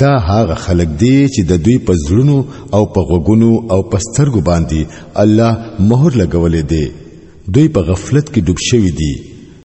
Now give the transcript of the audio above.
دا هغه خلق دی چې د دوی په زړونو او په غوګونو او په سترګو باندې الله مهر لګولې دی دوی په غفلت کې ډوب شوی دي